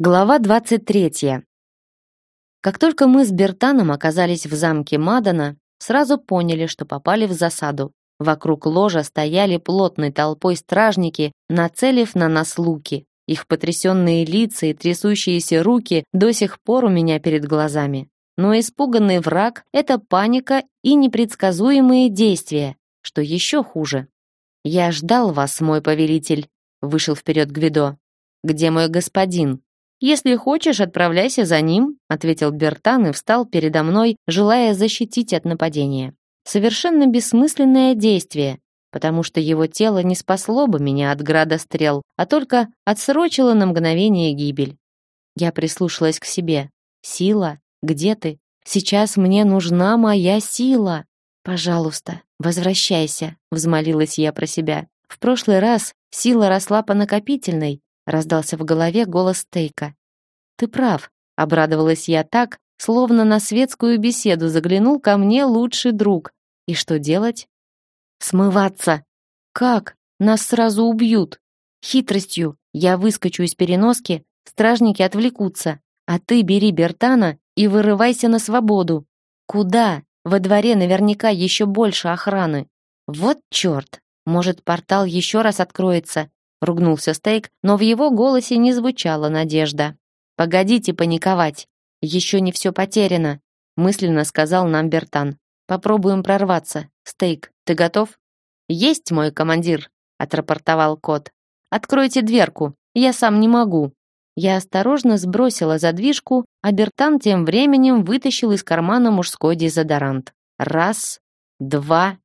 Глава 23. Как только мы с Бертаном оказались в замке Мадана, сразу поняли, что попали в засаду. Вокруг ложа стояли плотной толпой стражники, нацелив на нас луки. Их потрясенные лица и трясущиеся руки до сих пор у меня перед глазами. Но испуганный враг — это паника и непредсказуемые действия, что еще хуже. «Я ждал вас, мой повелитель», — вышел вперед Гвидо. «Где мой господин?» «Если хочешь, отправляйся за ним», ответил Бертан и встал передо мной, желая защитить от нападения. Совершенно бессмысленное действие, потому что его тело не спасло бы меня от града стрел, а только отсрочило на мгновение гибель. Я прислушалась к себе. «Сила, где ты? Сейчас мне нужна моя сила!» «Пожалуйста, возвращайся», — взмолилась я про себя. В прошлый раз сила росла по накопительной, раздался в голове голос Тейка. Ты прав, обрадовалась я так, словно на светскую беседу заглянул ко мне лучший друг. И что делать? Смываться. Как? Нас сразу убьют. Хитростью я выскочу из переноски, стражники отвлекутся, а ты бери Бертана и вырывайся на свободу. Куда? Во дворе наверняка еще больше охраны. Вот черт! Может, портал еще раз откроется, ругнулся Стейк, но в его голосе не звучала надежда. Погодите паниковать. Еще не все потеряно, мысленно сказал нам Бертан. Попробуем прорваться. Стейк, ты готов? Есть, мой командир, отрапортовал кот. Откройте дверку. Я сам не могу. Я осторожно сбросила задвижку, а Бертан тем временем вытащил из кармана мужской дезодорант. Раз, два,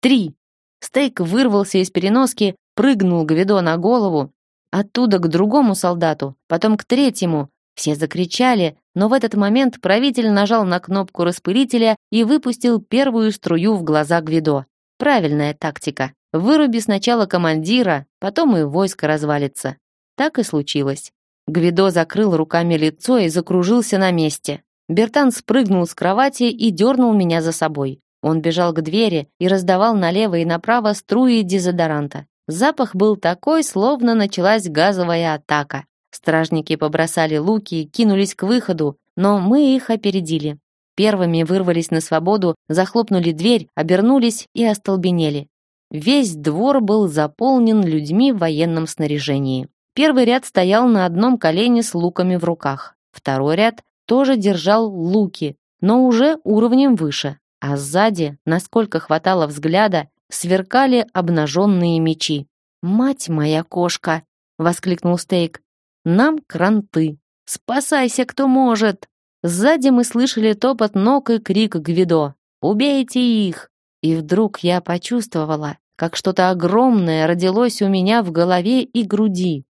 три. Стейк вырвался из переноски, прыгнул Гвидо на голову, оттуда к другому солдату, потом к третьему. Все закричали, но в этот момент правитель нажал на кнопку распылителя и выпустил первую струю в глаза Гвидо. Правильная тактика. Выруби сначала командира, потом и войско развалится. Так и случилось. Гвидо закрыл руками лицо и закружился на месте. Бертан спрыгнул с кровати и дернул меня за собой. Он бежал к двери и раздавал налево и направо струи дезодоранта. Запах был такой, словно началась газовая атака. Стражники побросали луки и кинулись к выходу, но мы их опередили. Первыми вырвались на свободу, захлопнули дверь, обернулись и остолбенели. Весь двор был заполнен людьми в военном снаряжении. Первый ряд стоял на одном колене с луками в руках. Второй ряд тоже держал луки, но уже уровнем выше. А сзади, насколько хватало взгляда, сверкали обнаженные мечи. «Мать моя кошка!» — воскликнул Стейк. «Нам кранты! Спасайся, кто может!» Сзади мы слышали топот ног и крик Гвидо. «Убейте их!» И вдруг я почувствовала, как что-то огромное родилось у меня в голове и груди.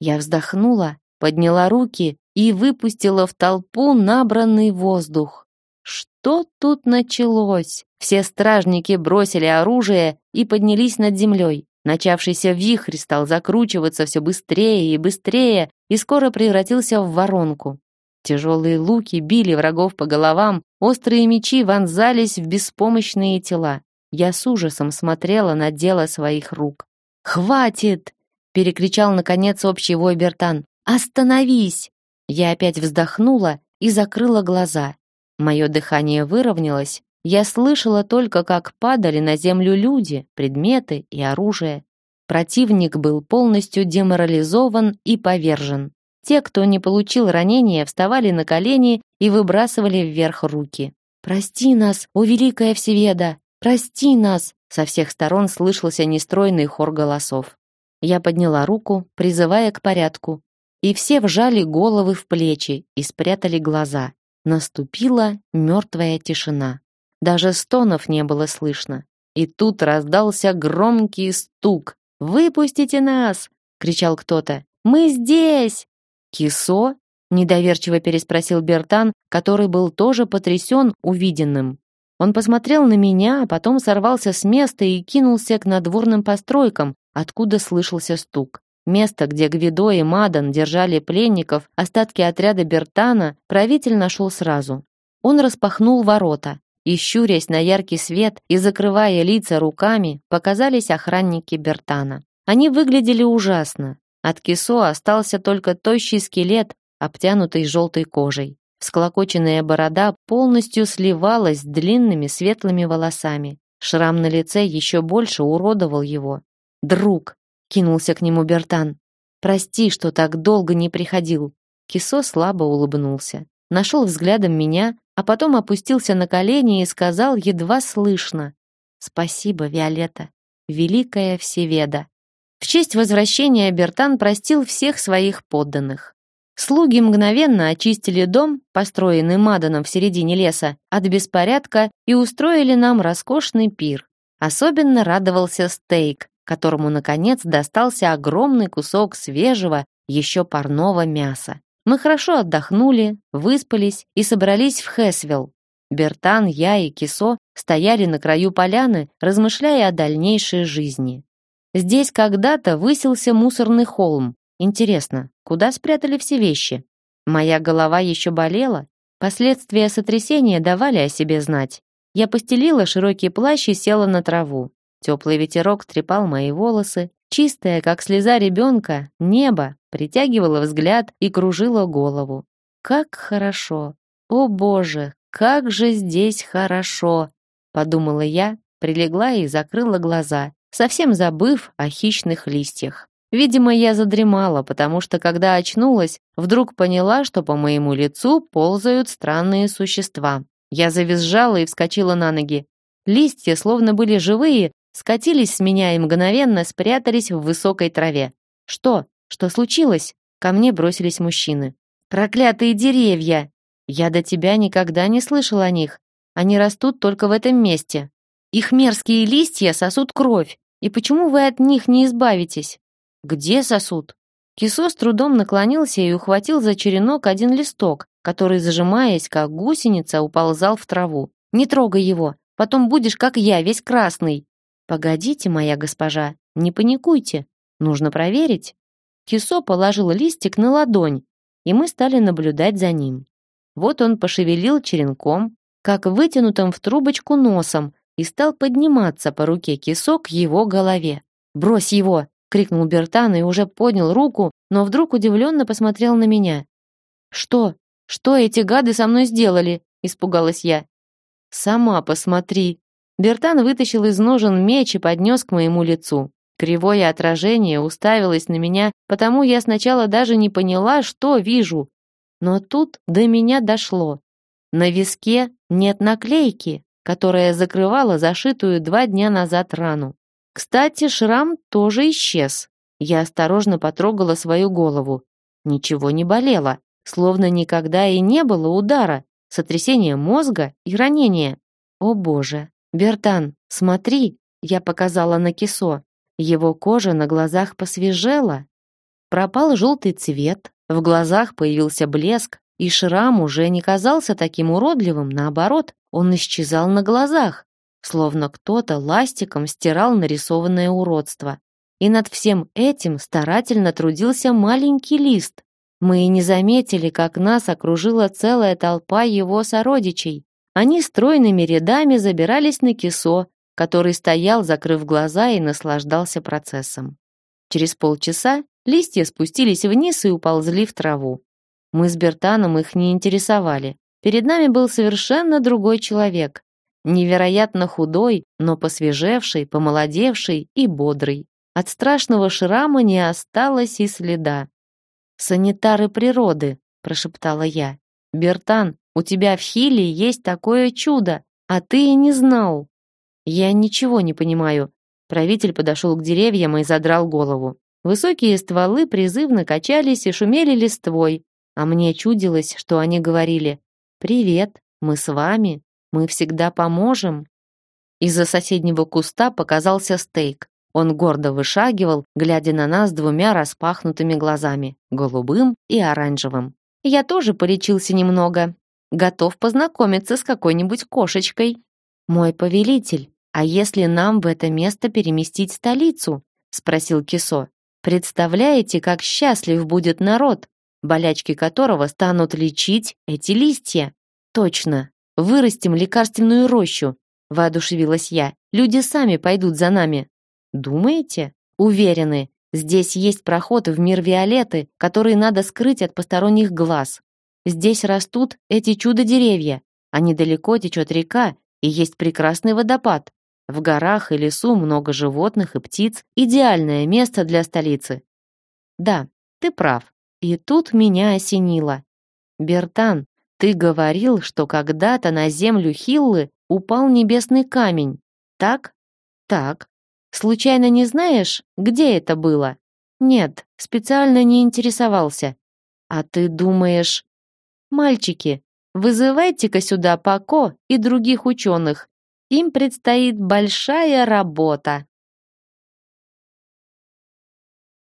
Я вздохнула, подняла руки и выпустила в толпу набранный воздух. Что тут началось? Все стражники бросили оружие и поднялись над землей. Начавшийся вихрь стал закручиваться все быстрее и быстрее и скоро превратился в воронку. Тяжелые луки били врагов по головам, острые мечи вонзались в беспомощные тела. Я с ужасом смотрела на дело своих рук. «Хватит!» — перекричал наконец общий вой Бертан. «Остановись!» Я опять вздохнула и закрыла глаза. Мое дыхание выровнялось, я слышала только, как падали на землю люди, предметы и оружие. Противник был полностью деморализован и повержен. Те, кто не получил ранения, вставали на колени и выбрасывали вверх руки. «Прости нас, о великая Всеведа! Прости нас!» Со всех сторон слышался нестройный хор голосов. Я подняла руку, призывая к порядку, и все вжали головы в плечи и спрятали глаза. Наступила мертвая тишина. Даже стонов не было слышно. И тут раздался громкий стук. «Выпустите нас!» — кричал кто-то. «Мы здесь!» «Кисо?» — недоверчиво переспросил Бертан, который был тоже потрясен увиденным. Он посмотрел на меня, а потом сорвался с места и кинулся к надворным постройкам, откуда слышался стук. Место, где Гвидо и Мадан держали пленников, остатки отряда Бертана, правитель нашел сразу. Он распахнул ворота, и, щурясь на яркий свет и закрывая лица руками, показались охранники Бертана. Они выглядели ужасно. От кисо остался только тощий скелет, обтянутый желтой кожей. Склокоченная борода полностью сливалась с длинными светлыми волосами. Шрам на лице еще больше уродовал его. «Друг!» — кинулся к нему Бертан. «Прости, что так долго не приходил». Кисо слабо улыбнулся. Нашел взглядом меня, а потом опустился на колени и сказал едва слышно. «Спасибо, Виолетта, великая Всеведа». В честь возвращения Бертан простил всех своих подданных. Слуги мгновенно очистили дом, построенный Маданом в середине леса, от беспорядка и устроили нам роскошный пир. Особенно радовался стейк, которому, наконец, достался огромный кусок свежего, еще парного мяса. Мы хорошо отдохнули, выспались и собрались в Хесвилл. Бертан, я и Кисо стояли на краю поляны, размышляя о дальнейшей жизни. Здесь когда-то высился мусорный холм. Интересно, куда спрятали все вещи? Моя голова еще болела. Последствия сотрясения давали о себе знать. Я постелила широкий плащ и села на траву. Теплый ветерок трепал мои волосы. Чистое, как слеза ребенка, небо притягивало взгляд и кружило голову. Как хорошо! О боже, как же здесь хорошо! Подумала я, прилегла и закрыла глаза, совсем забыв о хищных листьях. Видимо, я задремала, потому что, когда очнулась, вдруг поняла, что по моему лицу ползают странные существа. Я завизжала и вскочила на ноги. Листья, словно были живые, скатились с меня и мгновенно спрятались в высокой траве. Что? Что случилось? Ко мне бросились мужчины. Проклятые деревья! Я до тебя никогда не слышал о них. Они растут только в этом месте. Их мерзкие листья сосут кровь. И почему вы от них не избавитесь? Где сосут? Кисо с трудом наклонился и ухватил за черенок один листок, который, зажимаясь, как гусеница, уползал в траву. «Не трогай его, потом будешь, как я, весь красный». «Погодите, моя госпожа, не паникуйте, нужно проверить». Кисо положил листик на ладонь, и мы стали наблюдать за ним. Вот он пошевелил черенком, как вытянутым в трубочку носом, и стал подниматься по руке Кисо к его голове. «Брось его!» — крикнул Бертан и уже поднял руку, но вдруг удивленно посмотрел на меня. «Что? Что эти гады со мной сделали?» — испугалась я. «Сама посмотри!» Бертан вытащил из ножен меч и поднес к моему лицу. Кривое отражение уставилось на меня, потому я сначала даже не поняла, что вижу. Но тут до меня дошло. На виске нет наклейки, которая закрывала зашитую два дня назад рану. Кстати, шрам тоже исчез. Я осторожно потрогала свою голову. Ничего не болело, словно никогда и не было удара, сотрясения мозга и ранения. О боже, Бертан, смотри, я показала на кисо. Его кожа на глазах посвежела. Пропал желтый цвет, в глазах появился блеск, и шрам уже не казался таким уродливым, наоборот, он исчезал на глазах, словно кто-то ластиком стирал нарисованное уродство. И над всем этим старательно трудился маленький лист. Мы и не заметили, как нас окружила целая толпа его сородичей. Они стройными рядами забирались на кисо, который стоял, закрыв глаза и наслаждался процессом. Через полчаса листья спустились вниз и уползли в траву. Мы с Бертаном их не интересовали. Перед нами был совершенно другой человек. Невероятно худой, но посвежевший, помолодевший и бодрый. От страшного шрама не осталось и следа. «Санитары природы», — прошептала я. «Бертан, у тебя в Хиле есть такое чудо, а ты и не знал». Я ничего не понимаю. Правитель подошел к деревьям и задрал голову. Высокие стволы призывно качались и шумели листвой, а мне чудилось, что они говорили «Привет, мы с вами, мы всегда поможем». Из-за соседнего куста показался стейк. Он гордо вышагивал, глядя на нас двумя распахнутыми глазами, голубым и оранжевым. Я тоже полечился немного. Готов познакомиться с какой-нибудь кошечкой. Мой повелитель, «А если нам в это место переместить столицу?» — спросил Кисо. «Представляете, как счастлив будет народ, болячки которого станут лечить эти листья?» «Точно! Вырастим лекарственную рощу!» — воодушевилась я. «Люди сами пойдут за нами». «Думаете?» «Уверены. Здесь есть проход в мир Виолеты, который надо скрыть от посторонних глаз. Здесь растут эти чудо-деревья, а недалеко течет река и есть прекрасный водопад. В горах и лесу много животных и птиц. Идеальное место для столицы. Да, ты прав. И тут меня осенило. Бертан, ты говорил, что когда-то на землю Хиллы упал небесный камень. Так? Так. Случайно не знаешь, где это было? Нет, специально не интересовался. А ты думаешь... Мальчики, вызывайте-ка сюда Пако и других ученых. Им предстоит большая работа.